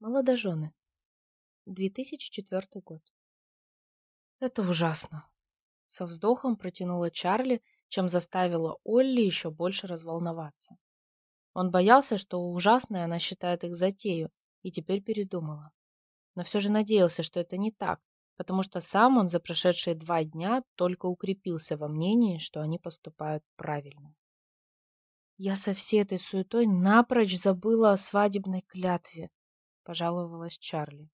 Молодожены. 2004 год. Это ужасно. Со вздохом протянула Чарли, чем заставила Олли еще больше разволноваться. Он боялся, что ужасное она считает их затею, и теперь передумала. Но все же надеялся, что это не так, потому что сам он за прошедшие два дня только укрепился во мнении, что они поступают правильно. Я со всей этой суетой напрочь забыла о свадебной клятве, пожаловалась Чарли.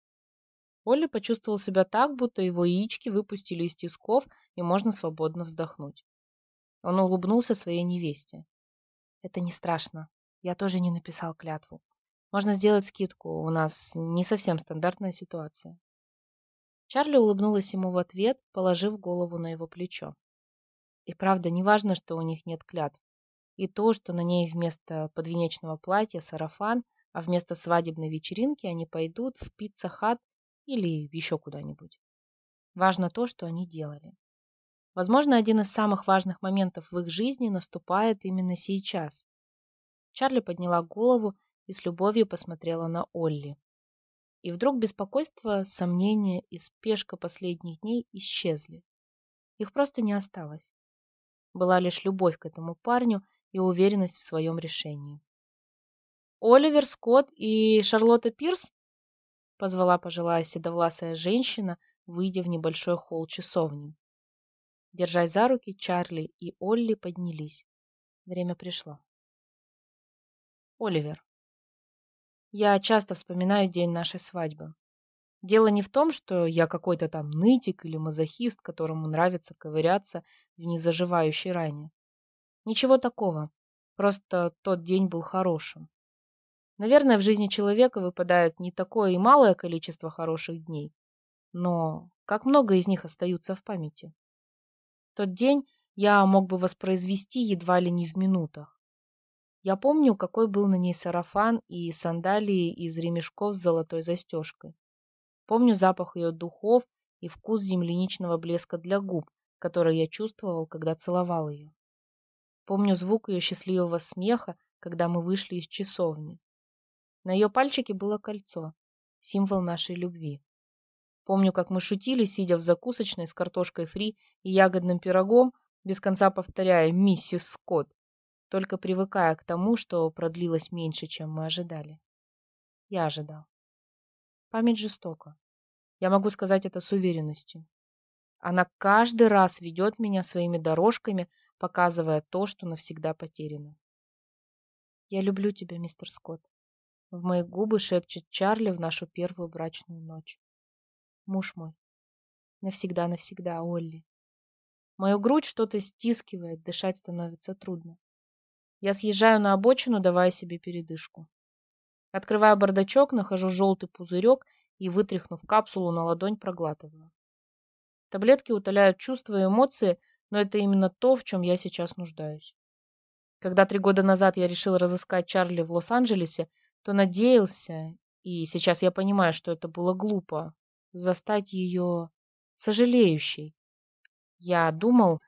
Олли почувствовал себя так, будто его яички выпустили из тисков, и можно свободно вздохнуть. Он улыбнулся своей невесте. «Это не страшно. Я тоже не написал клятву. Можно сделать скидку. У нас не совсем стандартная ситуация». Чарли улыбнулась ему в ответ, положив голову на его плечо. И правда, не важно, что у них нет клятв. И то, что на ней вместо подвенечного платья сарафан, а вместо свадебной вечеринки они пойдут в Pizza Hut или еще куда-нибудь. Важно то, что они делали. Возможно, один из самых важных моментов в их жизни наступает именно сейчас. Чарли подняла голову и с любовью посмотрела на Олли. И вдруг беспокойство, сомнения и спешка последних дней исчезли. Их просто не осталось. Была лишь любовь к этому парню и уверенность в своем решении. «Оливер Скотт и Шарлотта Пирс?» — позвала пожилая седовласая женщина, выйдя в небольшой холл часовни. Держась за руки, Чарли и Олли поднялись. Время пришло. Оливер. Я часто вспоминаю день нашей свадьбы. Дело не в том, что я какой-то там нытик или мазохист, которому нравится ковыряться в незаживающей ране. Ничего такого. Просто тот день был хорошим. Наверное, в жизни человека выпадает не такое и малое количество хороших дней, но как много из них остаются в памяти. Тот день я мог бы воспроизвести едва ли не в минутах. Я помню, какой был на ней сарафан и сандалии из ремешков с золотой застежкой. Помню запах ее духов и вкус земляничного блеска для губ, который я чувствовал, когда целовал ее. Помню звук ее счастливого смеха, когда мы вышли из часовни. На ее пальчике было кольцо, символ нашей любви. Помню, как мы шутили, сидя в закусочной с картошкой фри и ягодным пирогом, без конца повторяя «Миссис Скотт», только привыкая к тому, что продлилось меньше, чем мы ожидали. Я ожидал. Память жестока. Я могу сказать это с уверенностью. Она каждый раз ведет меня своими дорожками, показывая то, что навсегда потеряно. Я люблю тебя, мистер Скотт. В мои губы шепчет Чарли в нашу первую брачную ночь. Муж мой. Навсегда-навсегда, Олли. Мою грудь что-то стискивает, дышать становится трудно. Я съезжаю на обочину, давая себе передышку. Открываю бардачок, нахожу желтый пузырек и, вытряхнув капсулу на ладонь, проглатываю. Таблетки утоляют чувства и эмоции, но это именно то, в чем я сейчас нуждаюсь. Когда три года назад я решил разыскать Чарли в Лос-Анджелесе, то надеялся, и сейчас я понимаю, что это было глупо, застать ее сожалеющей. Я думал,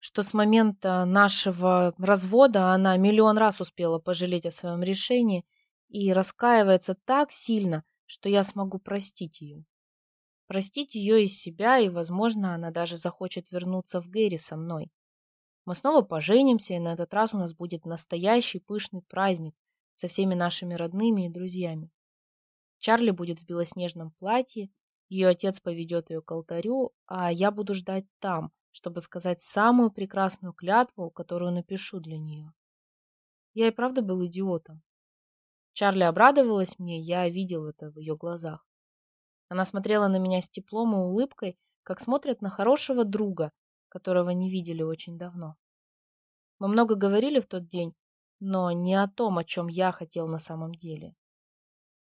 что с момента нашего развода она миллион раз успела пожалеть о своем решении и раскаивается так сильно, что я смогу простить ее. Простить ее из себя, и, возможно, она даже захочет вернуться в Гэри со мной. Мы снова поженимся, и на этот раз у нас будет настоящий пышный праздник, со всеми нашими родными и друзьями. Чарли будет в белоснежном платье, ее отец поведет ее к алтарю, а я буду ждать там, чтобы сказать самую прекрасную клятву, которую напишу для нее. Я и правда был идиотом. Чарли обрадовалась мне, я видел это в ее глазах. Она смотрела на меня с теплом и улыбкой, как смотрят на хорошего друга, которого не видели очень давно. Мы много говорили в тот день, но не о том, о чем я хотел на самом деле.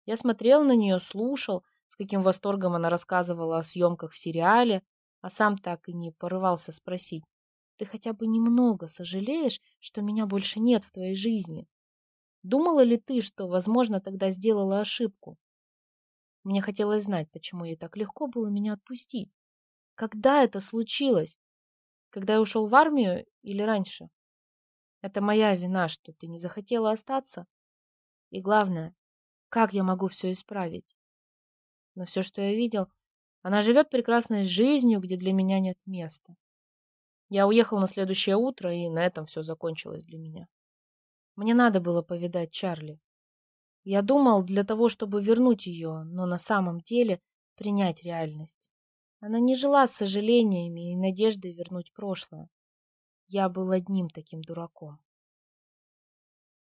Я смотрел на нее, слушал, с каким восторгом она рассказывала о съемках в сериале, а сам так и не порывался спросить, ты хотя бы немного сожалеешь, что меня больше нет в твоей жизни? Думала ли ты, что, возможно, тогда сделала ошибку? Мне хотелось знать, почему ей так легко было меня отпустить. Когда это случилось? Когда я ушел в армию или раньше? Это моя вина, что ты не захотела остаться. И главное, Как я могу все исправить? Но все, что я видел, она живет прекрасной жизнью, где для меня нет места. Я уехал на следующее утро, и на этом все закончилось для меня. Мне надо было повидать Чарли. Я думал для того, чтобы вернуть ее, но на самом деле принять реальность. Она не жила с сожалениями и надеждой вернуть прошлое. Я был одним таким дураком.